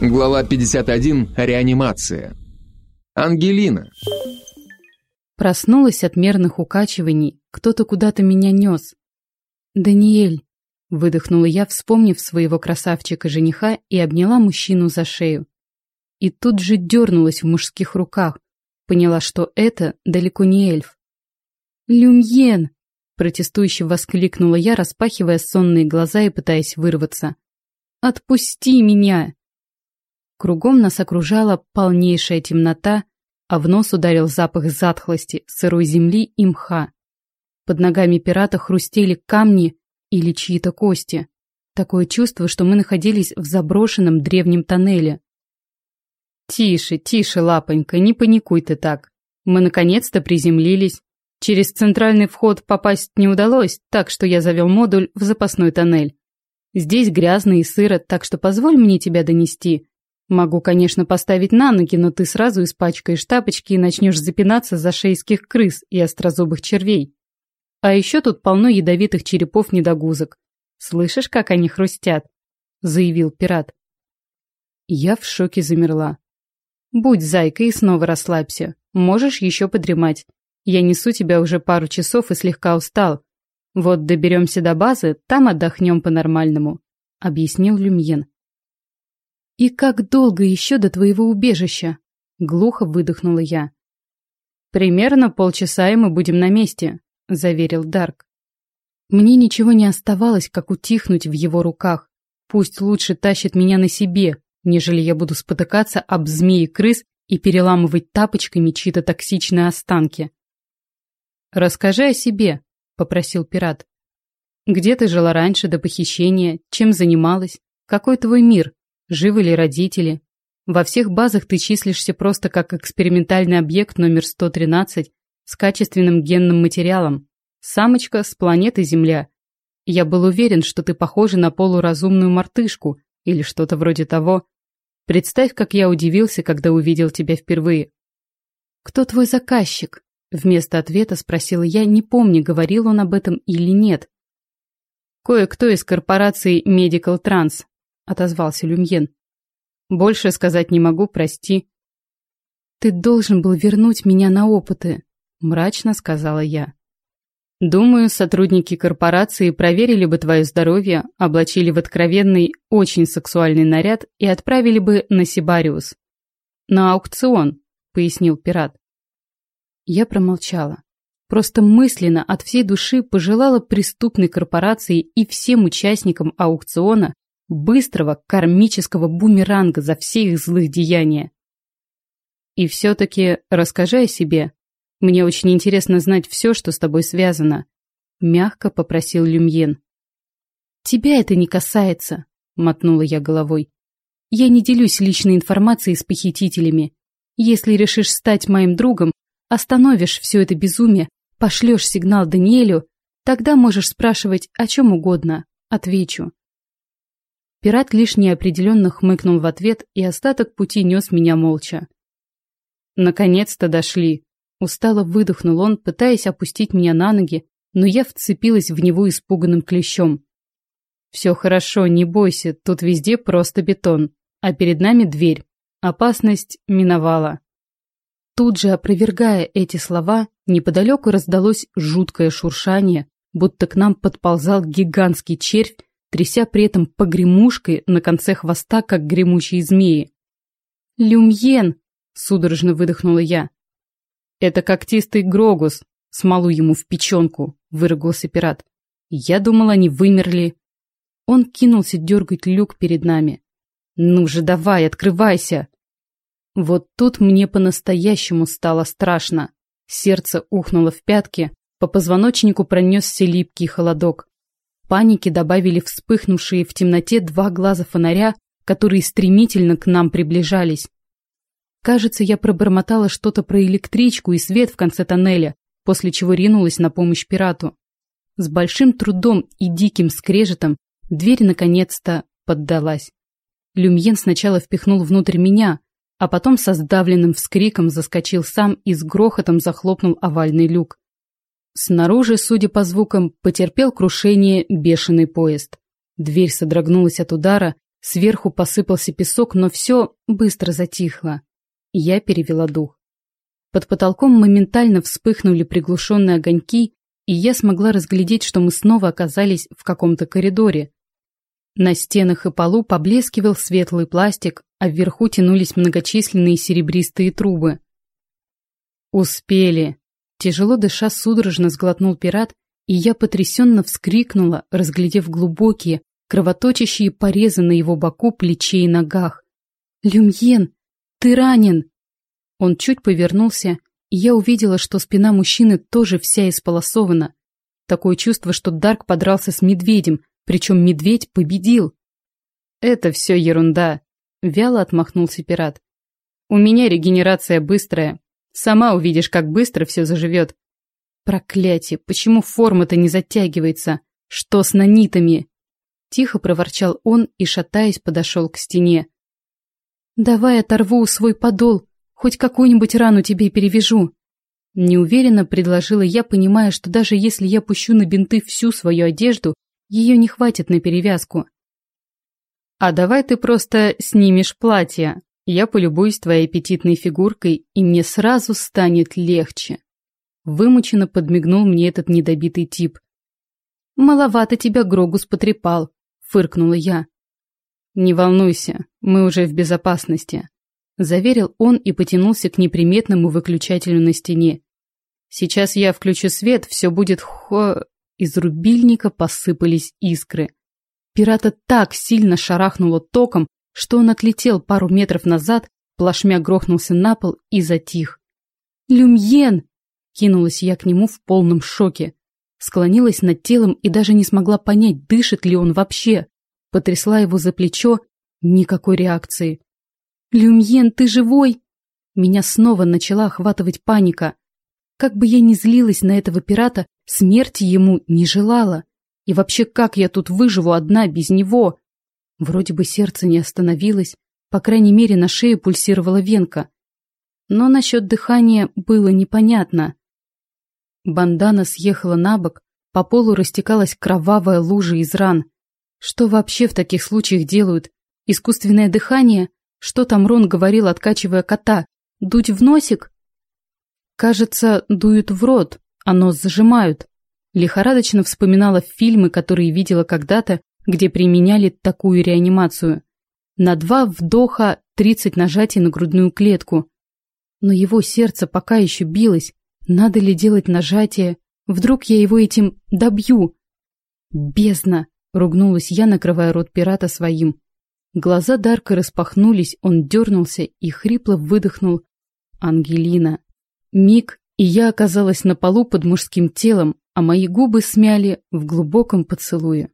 Глава 51. Реанимация. Ангелина. Проснулась от мерных укачиваний, кто-то куда-то меня нес. «Даниэль», — выдохнула я, вспомнив своего красавчика-жениха и обняла мужчину за шею. И тут же дернулась в мужских руках, поняла, что это далеко не эльф. «Люмьен!» — протестующе воскликнула я, распахивая сонные глаза и пытаясь вырваться. «Отпусти меня!» Кругом нас окружала полнейшая темнота, а в нос ударил запах затхлости, сырой земли и мха. Под ногами пирата хрустели камни или чьи-то кости. Такое чувство, что мы находились в заброшенном древнем тоннеле. «Тише, тише, лапонька, не паникуй ты так. Мы наконец-то приземлились. Через центральный вход попасть не удалось, так что я завел модуль в запасной тоннель. Здесь грязно и сыро, так что позволь мне тебя донести. Могу, конечно, поставить на ноги, но ты сразу испачкаешь тапочки и начнешь запинаться за шейских крыс и острозубых червей. А еще тут полно ядовитых черепов-недогузок. Слышишь, как они хрустят?» — заявил пират. Я в шоке замерла. «Будь зайкой и снова расслабься. Можешь еще подремать. Я несу тебя уже пару часов и слегка устал. Вот доберемся до базы, там отдохнем по-нормальному», — объяснил Люмьен. «И как долго еще до твоего убежища?» — глухо выдохнула я. «Примерно полчаса, и мы будем на месте», — заверил Дарк. Мне ничего не оставалось, как утихнуть в его руках. Пусть лучше тащит меня на себе, нежели я буду спотыкаться об змеи крыс и переламывать тапочками чьи-то токсичные останки. «Расскажи о себе», — попросил пират. «Где ты жила раньше до похищения? Чем занималась? Какой твой мир? Живы ли родители? Во всех базах ты числишься просто как экспериментальный объект номер 113 с качественным генным материалом. Самочка с планеты Земля. Я был уверен, что ты похожа на полуразумную мартышку или что-то вроде того. Представь, как я удивился, когда увидел тебя впервые. «Кто твой заказчик?» Вместо ответа спросила я, не помню, говорил он об этом или нет. «Кое-кто из корпорации Medical Trans», отозвался Люмьен. Больше сказать не могу, прости. Ты должен был вернуть меня на опыты, мрачно сказала я. Думаю, сотрудники корпорации проверили бы твое здоровье, облачили в откровенный, очень сексуальный наряд и отправили бы на Сибариус. На аукцион, пояснил пират. Я промолчала. Просто мысленно от всей души пожелала преступной корпорации и всем участникам аукциона быстрого кармического бумеранга за все их злых деяния. И все-таки расскажи о себе. Мне очень интересно знать все, что с тобой связано. Мягко попросил Люмьен. Тебя это не касается, мотнула я головой. Я не делюсь личной информацией с похитителями. Если решишь стать моим другом, остановишь все это безумие, пошлешь сигнал Даниэлю, тогда можешь спрашивать о чем угодно. Отвечу. Пират лишь неопределенно хмыкнул в ответ, и остаток пути нес меня молча. Наконец-то дошли. Устало выдохнул он, пытаясь опустить меня на ноги, но я вцепилась в него испуганным клещом. «Все хорошо, не бойся, тут везде просто бетон, а перед нами дверь. Опасность миновала». Тут же, опровергая эти слова, неподалеку раздалось жуткое шуршание, будто к нам подползал гигантский червь тряся при этом погремушкой на конце хвоста, как гремучие змеи. «Люмьен!» — судорожно выдохнула я. «Это когтистый Грогус, смолу ему в печенку», — выругался пират. «Я думал, они вымерли». Он кинулся дергать люк перед нами. «Ну же, давай, открывайся!» Вот тут мне по-настоящему стало страшно. Сердце ухнуло в пятки, по позвоночнику пронесся липкий холодок панике добавили вспыхнувшие в темноте два глаза фонаря, которые стремительно к нам приближались. Кажется, я пробормотала что-то про электричку и свет в конце тоннеля, после чего ринулась на помощь пирату. С большим трудом и диким скрежетом дверь наконец-то поддалась. Люмьен сначала впихнул внутрь меня, а потом со сдавленным вскриком заскочил сам и с грохотом захлопнул овальный люк. Снаружи, судя по звукам, потерпел крушение бешеный поезд. Дверь содрогнулась от удара, Сверху посыпался песок, но все быстро затихло. Я перевела дух. Под потолком моментально вспыхнули приглушенные огоньки, и я смогла разглядеть, что мы снова оказались в каком-то коридоре. На стенах и полу поблескивал светлый пластик, а вверху тянулись многочисленные серебристые трубы. «Успели!» Тяжело дыша судорожно сглотнул пират, и я потрясенно вскрикнула, разглядев глубокие, кровоточащие порезы на его боку, плече и ногах. «Люмьен, ты ранен!» Он чуть повернулся, и я увидела, что спина мужчины тоже вся исполосована. Такое чувство, что Дарк подрался с медведем, причем медведь победил. «Это все ерунда», — вяло отмахнулся пират. «У меня регенерация быстрая. Сама увидишь, как быстро все заживет. Проклятие, почему форма-то не затягивается? Что с нанитами?» Тихо проворчал он и, шатаясь, подошел к стене. «Давай оторву свой подол, хоть какую-нибудь рану тебе перевяжу». Неуверенно предложила я, понимая, что даже если я пущу на бинты всю свою одежду, ее не хватит на перевязку. «А давай ты просто снимешь платье. Я полюбуюсь твоей аппетитной фигуркой, и мне сразу станет легче». Вымученно подмигнул мне этот недобитый тип. «Маловато тебя Грогус потрепал», — фыркнула я. «Не волнуйся, мы уже в безопасности», — заверил он и потянулся к неприметному выключателю на стене. «Сейчас я включу свет, все будет хо...» Из рубильника посыпались искры. Пирата так сильно шарахнуло током, что он отлетел пару метров назад, плашмя грохнулся на пол и затих. «Люмьен!» — кинулась я к нему в полном шоке. Склонилась над телом и даже не смогла понять, дышит ли он вообще. Потрясла его за плечо, никакой реакции. «Люмьен, ты живой?» Меня снова начала охватывать паника. Как бы я ни злилась на этого пирата, смерти ему не желала. И вообще, как я тут выживу одна без него? Вроде бы сердце не остановилось, по крайней мере, на шее пульсировала венка. Но насчет дыхания было непонятно. Бандана съехала на бок, по полу растекалась кровавая лужа из ран. Что вообще в таких случаях делают? Искусственное дыхание? Что там Рон говорил, откачивая кота? Дуть в носик? Кажется, дуют в рот, а нос зажимают. Лихорадочно вспоминала фильмы, которые видела когда-то, где применяли такую реанимацию. На два вдоха тридцать нажатий на грудную клетку. Но его сердце пока еще билось. Надо ли делать нажатие? Вдруг я его этим добью? Бездна! Ругнулась я, накрывая рот пирата своим. Глаза Дарка распахнулись, он дернулся и хрипло выдохнул. Ангелина. Миг, и я оказалась на полу под мужским телом, а мои губы смяли в глубоком поцелуе.